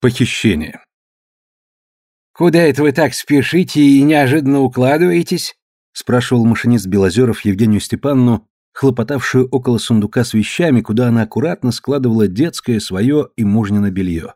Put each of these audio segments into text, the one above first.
Похищение. «Куда это вы так спешите и неожиданно укладываетесь?» спрашивал машинист Белозеров Евгению Степанну, хлопотавшую около сундука с вещами, куда она аккуратно складывала детское, свое и мужнино белье.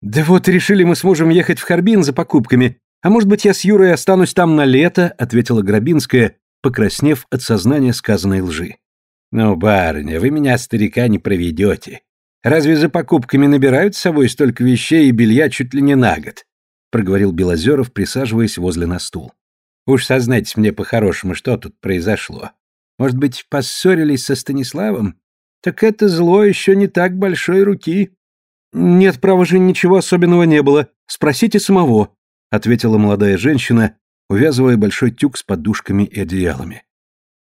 «Да вот решили мы с мужем ехать в Харбин за покупками, а может быть я с Юрой останусь там на лето», ответила Грабинская, покраснев от сознания сказанной лжи. «Ну, барыня, вы меня, старика, не проведете. Разве за покупками набирают с собой столько вещей и белья чуть ли не на год?» проговорил Белозеров, присаживаясь возле на стул. «Уж сознайтесь мне по-хорошему, что тут произошло. Может быть, поссорились со Станиславом? Так это зло еще не так большой руки». «Нет, право же, ничего особенного не было. Спросите самого», — ответила молодая женщина, увязывая большой тюк с подушками и одеялами.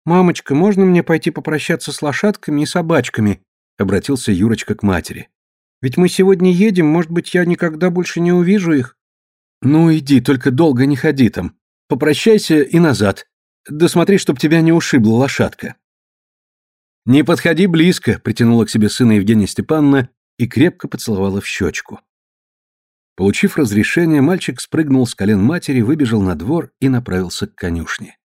«Мамочка, можно мне пойти попрощаться с лошадками и собачками?» — обратился Юрочка к матери. «Ведь мы сегодня едем, может быть, я никогда больше не увижу их?» «Ну, иди, только долго не ходи там. Попрощайся и назад. Да смотри, чтоб тебя не ушибла лошадка». «Не подходи близко», — притянула к себе сына Евгения Степановна и крепко поцеловала в щечку. Получив разрешение, мальчик спрыгнул с колен матери, выбежал на двор и направился к конюшне.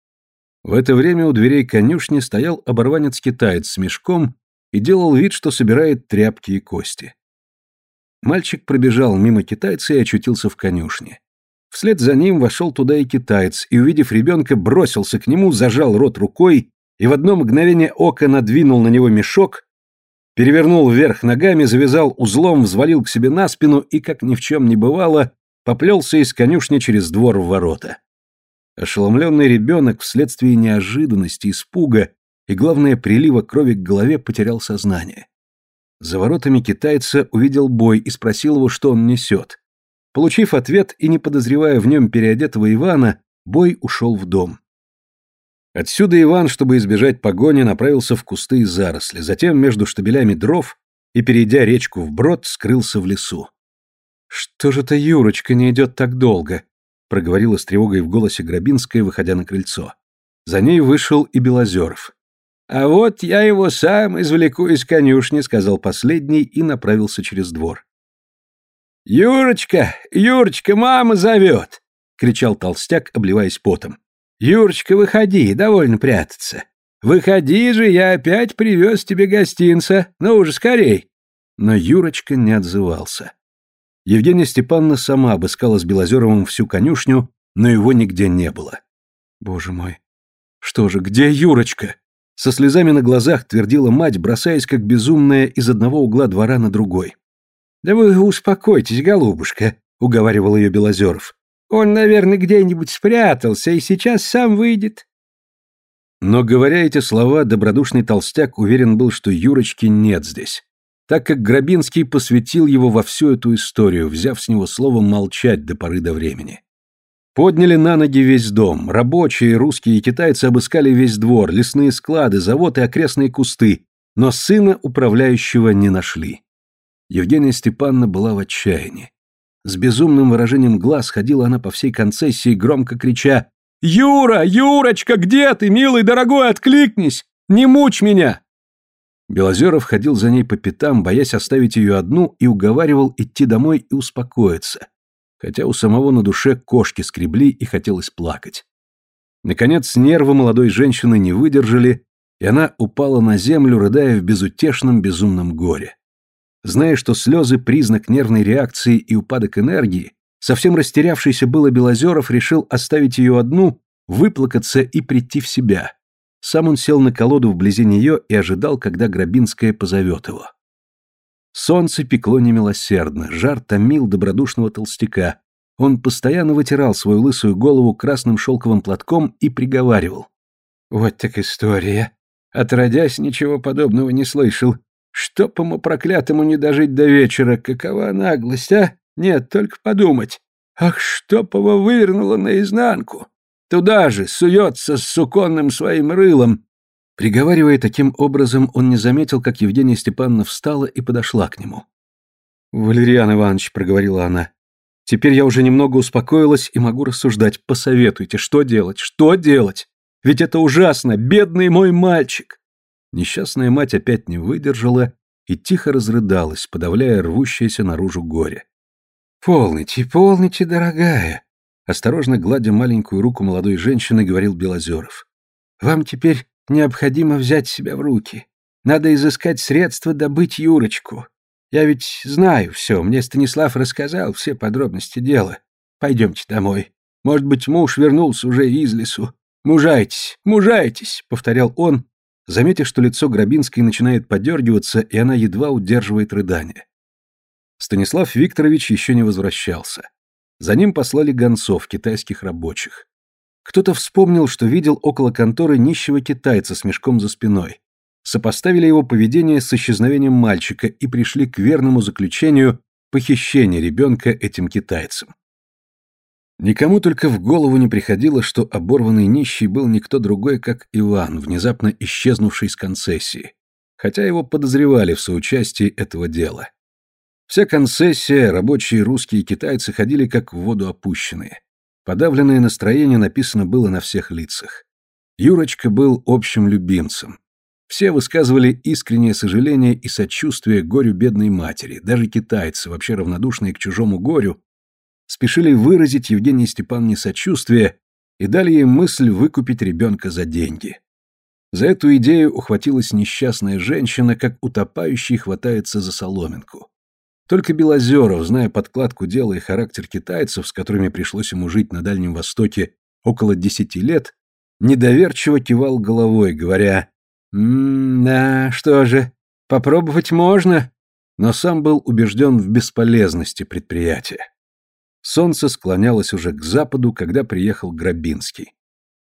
В это время у дверей конюшни стоял оборванец-китаец с мешком и делал вид, что собирает тряпки и кости. Мальчик пробежал мимо китайца и очутился в конюшне. Вслед за ним вошел туда и китаец, и, увидев ребенка, бросился к нему, зажал рот рукой и в одно мгновение ока надвинул на него мешок, перевернул вверх ногами, завязал узлом, взвалил к себе на спину и, как ни в чем не бывало, поплелся из конюшни через двор в ворота. Ошеломленный ребенок вследствие неожиданности, испуга и, главное, прилива крови к голове потерял сознание. За воротами китайца увидел бой и спросил его, что он несет. Получив ответ и не подозревая в нем переодетого Ивана, бой ушел в дом. Отсюда Иван, чтобы избежать погони, направился в кусты и заросли, затем между штабелями дров и, перейдя речку вброд, скрылся в лесу. «Что же это Юрочка не идет так долго?» — проговорила с тревогой в голосе Грабинская, выходя на крыльцо. За ней вышел и Белозеров. «А вот я его сам извлеку из конюшни», — сказал последний и направился через двор. «Юрочка, Юрочка, мама зовет!» — кричал толстяк, обливаясь потом. «Юрочка, выходи, довольно прятаться. Выходи же, я опять привез тебе гостинца. Ну уже скорей!» Но Юрочка не отзывался. Евгения Степановна сама обыскала с Белозеровым всю конюшню, но его нигде не было. «Боже мой! Что же, где Юрочка?» Со слезами на глазах твердила мать, бросаясь как безумная из одного угла двора на другой. «Да вы успокойтесь, голубушка», — уговаривал ее Белозеров. Он, наверное, где-нибудь спрятался и сейчас сам выйдет. Но, говоря эти слова, добродушный толстяк уверен был, что Юрочки нет здесь, так как Грабинский посвятил его во всю эту историю, взяв с него слово молчать до поры до времени. Подняли на ноги весь дом, рабочие, русские и китайцы обыскали весь двор, лесные склады, завод и окрестные кусты, но сына управляющего не нашли. Евгения Степановна была в отчаянии. С безумным выражением глаз ходила она по всей концессии, громко крича «Юра! Юрочка, где ты, милый, дорогой, откликнись! Не мучь меня!» Белозеров ходил за ней по пятам, боясь оставить ее одну, и уговаривал идти домой и успокоиться, хотя у самого на душе кошки скребли и хотелось плакать. Наконец нервы молодой женщины не выдержали, и она упала на землю, рыдая в безутешном безумном горе. Зная, что слезы – признак нервной реакции и упадок энергии, совсем растерявшийся было Белозеров решил оставить ее одну, выплакаться и прийти в себя. Сам он сел на колоду вблизи нее и ожидал, когда Грабинская позовет его. Солнце пекло немилосердно, жар томил добродушного толстяка. Он постоянно вытирал свою лысую голову красным шелковым платком и приговаривал. «Вот так история. Отродясь, ничего подобного не слышал. Чтоб ему проклятому не дожить до вечера, какова наглость, а? Нет, только подумать. Ах, чтоб его вывернуло наизнанку. Туда же суется с суконным своим рылом. Приговаривая таким образом, он не заметил, как Евгения Степановна встала и подошла к нему. «Валериан Иванович», — проговорила она, — «теперь я уже немного успокоилась и могу рассуждать. Посоветуйте, что делать, что делать? Ведь это ужасно, бедный мой мальчик!» Несчастная мать опять не выдержала и тихо разрыдалась, подавляя рвущееся наружу горе. «Полните, полните, дорогая!» Осторожно гладя маленькую руку молодой женщины, говорил Белозеров. «Вам теперь необходимо взять себя в руки. Надо изыскать средства добыть Юрочку. Я ведь знаю все, мне Станислав рассказал все подробности дела. Пойдемте домой. Может быть, муж вернулся уже из лесу. Мужайтесь, мужайтесь!» — повторял он, заметив, что лицо Грабинской начинает подергиваться, и она едва удерживает рыдание. Станислав Викторович еще не возвращался. За ним послали гонцов, китайских рабочих. Кто-то вспомнил, что видел около конторы нищего китайца с мешком за спиной. Сопоставили его поведение с исчезновением мальчика и пришли к верному заключению похищения ребенка этим китайцем. Никому только в голову не приходило, что оборванный нищий был никто другой, как Иван, внезапно исчезнувший с концессии, хотя его подозревали в соучастии этого дела. Вся концессия, рабочие русские и китайцы ходили как в воду опущенные. Подавленное настроение написано было на всех лицах. Юрочка был общим любимцем. Все высказывали искреннее сожаление и сочувствие горю бедной матери, даже китайцы, вообще равнодушные к чужому горю, спешили выразить Евгении Степановне сочувствие и дали ей мысль выкупить ребенка за деньги. За эту идею ухватилась несчастная женщина, как утопающий хватается за соломинку. Только Белозеров, зная подкладку дела и характер китайцев, с которыми пришлось ему жить на Дальнем Востоке около десяти лет, недоверчиво кивал головой, говоря «М-да, что же, попробовать можно?» Но сам был убежден в бесполезности предприятия. Солнце склонялось уже к западу, когда приехал Грабинский.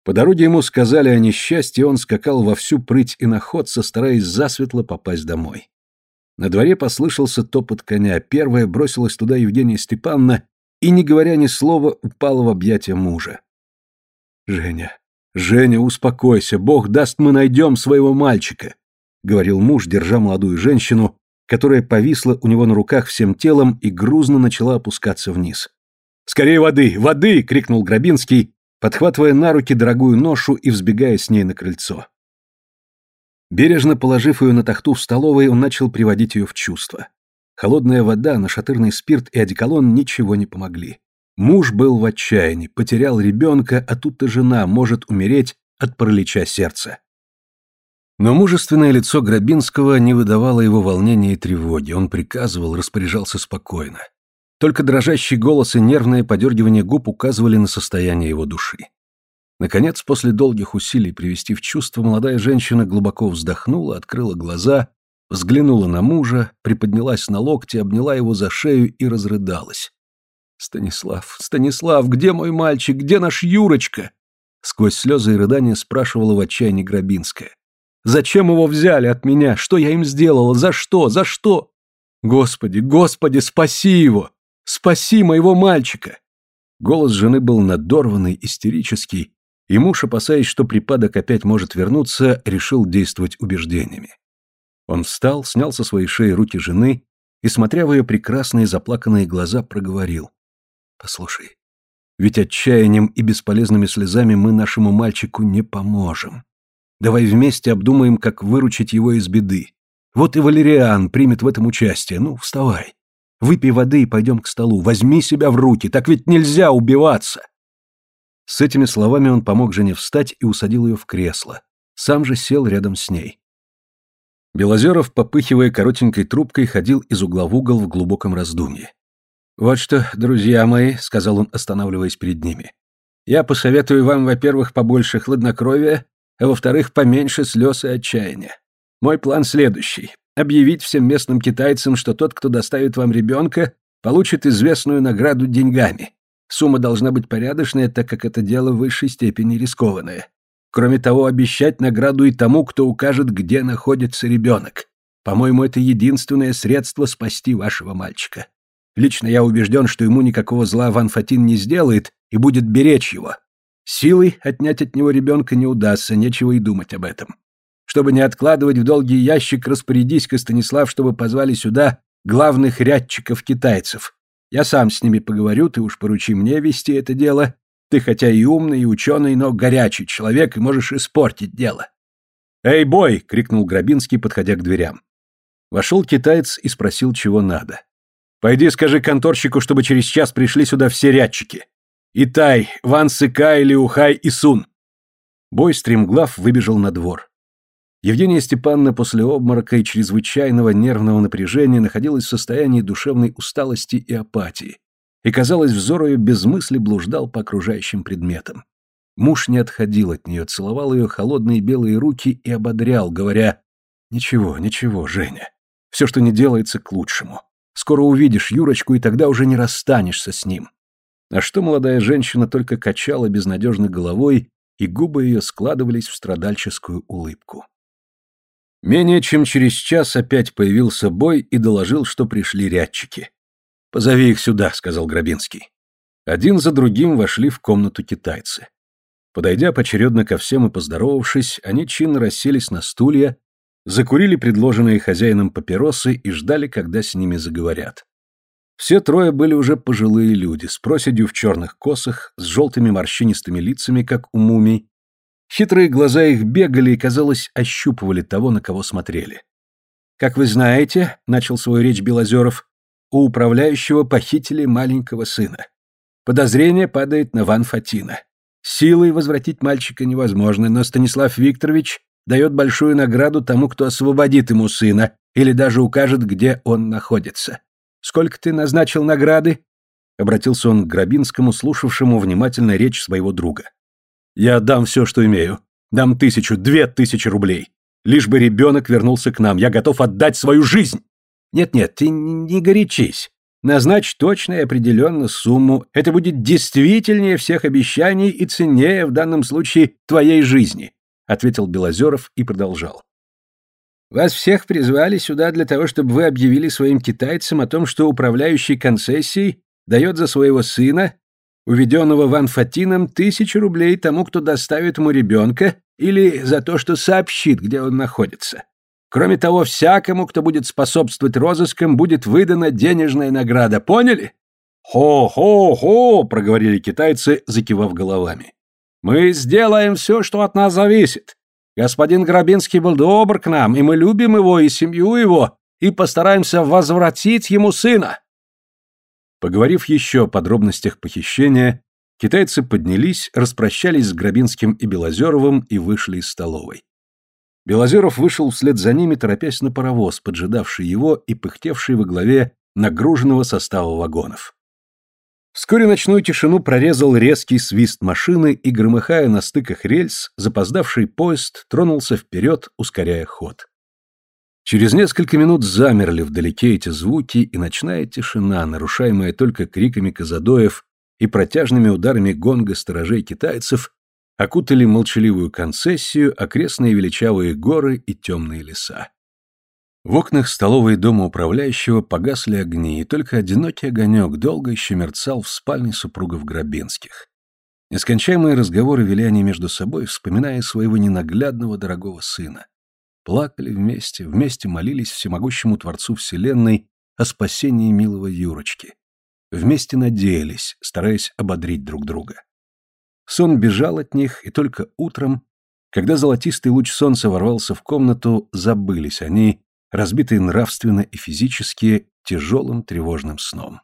По дороге ему сказали о несчастье, он скакал во всю прыть и находца, стараясь засветло попасть домой. На дворе послышался топот коня, первая бросилась туда Евгения Степановна и, не говоря ни слова, упала в объятия мужа. «Женя, Женя, успокойся, Бог даст, мы найдем своего мальчика», — говорил муж, держа молодую женщину, которая повисла у него на руках всем телом и грузно начала опускаться вниз. «Скорее воды! Воды!» — крикнул Грабинский, подхватывая на руки дорогую ношу и взбегая с ней на крыльцо. Бережно положив ее на тахту в столовой, он начал приводить ее в чувство. Холодная вода, нашатырный спирт и одеколон ничего не помогли. Муж был в отчаянии, потерял ребенка, а тут-то жена может умереть от паралича сердца. Но мужественное лицо Грабинского не выдавало его волнения и тревоги, он приказывал, распоряжался спокойно. Только дрожащий голос и нервное подергивание губ указывали на состояние его души. Наконец, после долгих усилий привести в чувство, молодая женщина глубоко вздохнула, открыла глаза, взглянула на мужа, приподнялась на локте, обняла его за шею и разрыдалась. «Станислав, Станислав, где мой мальчик, где наш Юрочка?» Сквозь слезы и рыдания спрашивала в отчаянии Грабинская. «Зачем его взяли от меня? Что я им сделала? За что? За что? Господи, Господи, спаси его! Спаси моего мальчика!» Голос жены был надорванный, истерический, и муж, опасаясь, что припадок опять может вернуться, решил действовать убеждениями. Он встал, снял со своей шеи руки жены и, смотря в ее прекрасные заплаканные глаза, проговорил. «Послушай, ведь отчаянием и бесполезными слезами мы нашему мальчику не поможем. Давай вместе обдумаем, как выручить его из беды. Вот и Валериан примет в этом участие. Ну, вставай. Выпей воды и пойдем к столу. Возьми себя в руки, так ведь нельзя убиваться. С этими словами он помог жене встать и усадил ее в кресло. Сам же сел рядом с ней. Белозеров, попыхивая коротенькой трубкой, ходил из угла в угол в глубоком раздумье. «Вот что, друзья мои», — сказал он, останавливаясь перед ними, — «я посоветую вам, во-первых, побольше хладнокровия, а во-вторых, поменьше слез и отчаяния. Мой план следующий объявить всем местным китайцам, что тот, кто доставит вам ребенка, получит известную награду деньгами. Сумма должна быть порядочная, так как это дело в высшей степени рискованное. Кроме того, обещать награду и тому, кто укажет, где находится ребенок. По-моему, это единственное средство спасти вашего мальчика. Лично я убежден, что ему никакого зла Ван Фатин не сделает и будет беречь его. Силой отнять от него ребенка не удастся, нечего и думать об этом. Чтобы не откладывать в долгий ящик, распорядись-ка, Станислав, чтобы позвали сюда главных рядчиков китайцев. Я сам с ними поговорю, ты уж поручи мне вести это дело. Ты хотя и умный, и ученый, но горячий человек, и можешь испортить дело. «Эй, бой!» — крикнул Грабинский, подходя к дверям. Вошел китаец и спросил, чего надо. «Пойди скажи конторщику, чтобы через час пришли сюда все рядчики. Итай, Ван Сыкай, Лиухай и Сун». Бой стремглав выбежал на двор. Евгения Степановна после обморока и чрезвычайного нервного напряжения находилась в состоянии душевной усталости и апатии, и, казалось, взор ее без мысли блуждал по окружающим предметам. Муж не отходил от нее, целовал ее холодные белые руки и ободрял, говоря «Ничего, ничего, Женя, все, что не делается, к лучшему. Скоро увидишь Юрочку, и тогда уже не расстанешься с ним». А что молодая женщина только качала безнадежно головой, и губы ее складывались в страдальческую улыбку. Менее чем через час опять появился Бой и доложил, что пришли рядчики. «Позови их сюда», — сказал Грабинский. Один за другим вошли в комнату китайцы. Подойдя поочередно ко всем и поздоровавшись, они чинно расселись на стулья, закурили предложенные хозяином папиросы и ждали, когда с ними заговорят. Все трое были уже пожилые люди, с проседью в черных косах, с желтыми морщинистыми лицами, как у мумий, Хитрые глаза их бегали и, казалось, ощупывали того, на кого смотрели. «Как вы знаете», — начал свою речь Белозеров, — «у управляющего похитили маленького сына. Подозрение падает на Ван Фатина. Силой возвратить мальчика невозможно, но Станислав Викторович дает большую награду тому, кто освободит ему сына или даже укажет, где он находится. Сколько ты назначил награды?» Обратился он к Грабинскому, слушавшему внимательно речь своего друга. Я дам все, что имею. Дам тысячу, две тысячи рублей. Лишь бы ребенок вернулся к нам. Я готов отдать свою жизнь. Нет-нет, ты не горячись. Назначь точно и определенно сумму. Это будет действительнее всех обещаний и ценнее в данном случае твоей жизни, ответил Белозеров и продолжал. Вас всех призвали сюда для того, чтобы вы объявили своим китайцам о том, что управляющий концессией дает за своего сына уведенного Ван Фатином, тысячи рублей тому, кто доставит ему ребенка, или за то, что сообщит, где он находится. Кроме того, всякому, кто будет способствовать розыскам, будет выдана денежная награда. Поняли? «Хо-хо-хо!» — проговорили китайцы, закивав головами. «Мы сделаем все, что от нас зависит. Господин Грабинский был добр к нам, и мы любим его и семью его, и постараемся возвратить ему сына. Поговорив еще о подробностях похищения, китайцы поднялись, распрощались с Грабинским и Белозеровым и вышли из столовой. Белозеров вышел вслед за ними, торопясь на паровоз, поджидавший его и пыхтевший во главе нагруженного состава вагонов. Вскоре ночную тишину прорезал резкий свист машины, и, громыхая на стыках рельс, запоздавший поезд тронулся вперед, ускоряя ход. Через несколько минут замерли вдалеке эти звуки, и ночная тишина, нарушаемая только криками казадоев и протяжными ударами гонга сторожей китайцев, окутали молчаливую концессию, окрестные величавые горы и темные леса. В окнах столовой дома управляющего погасли огни, и только одинокий огонек долго еще мерцал в спальне супругов Грабинских. Нескончаемые разговоры вели они между собой, вспоминая своего ненаглядного дорогого сына. Плакали вместе, вместе молились всемогущему Творцу Вселенной о спасении милого Юрочки. Вместе надеялись, стараясь ободрить друг друга. Сон бежал от них, и только утром, когда золотистый луч солнца ворвался в комнату, забылись они, разбитые нравственно и физически, тяжелым тревожным сном.